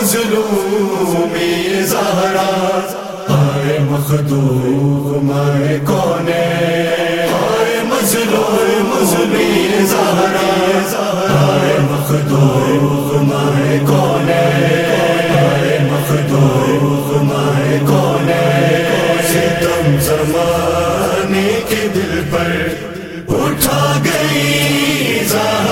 مظلومی زہرا، ہائے مخدوم مائے کونے ہائے مظلوم، مظلومی زہرا، ہائے مخدوم مائے کونے ہائے مخدوم مائے کونے ستم زمانے کے دل پر اٹھا گئی زہرا۔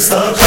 سخ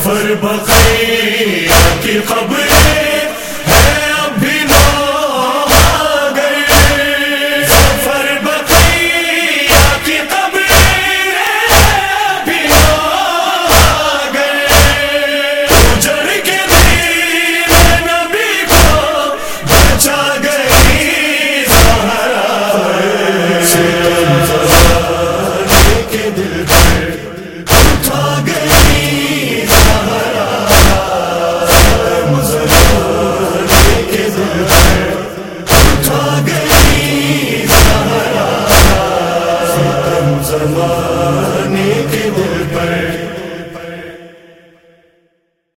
سفر بقیہ کی قبر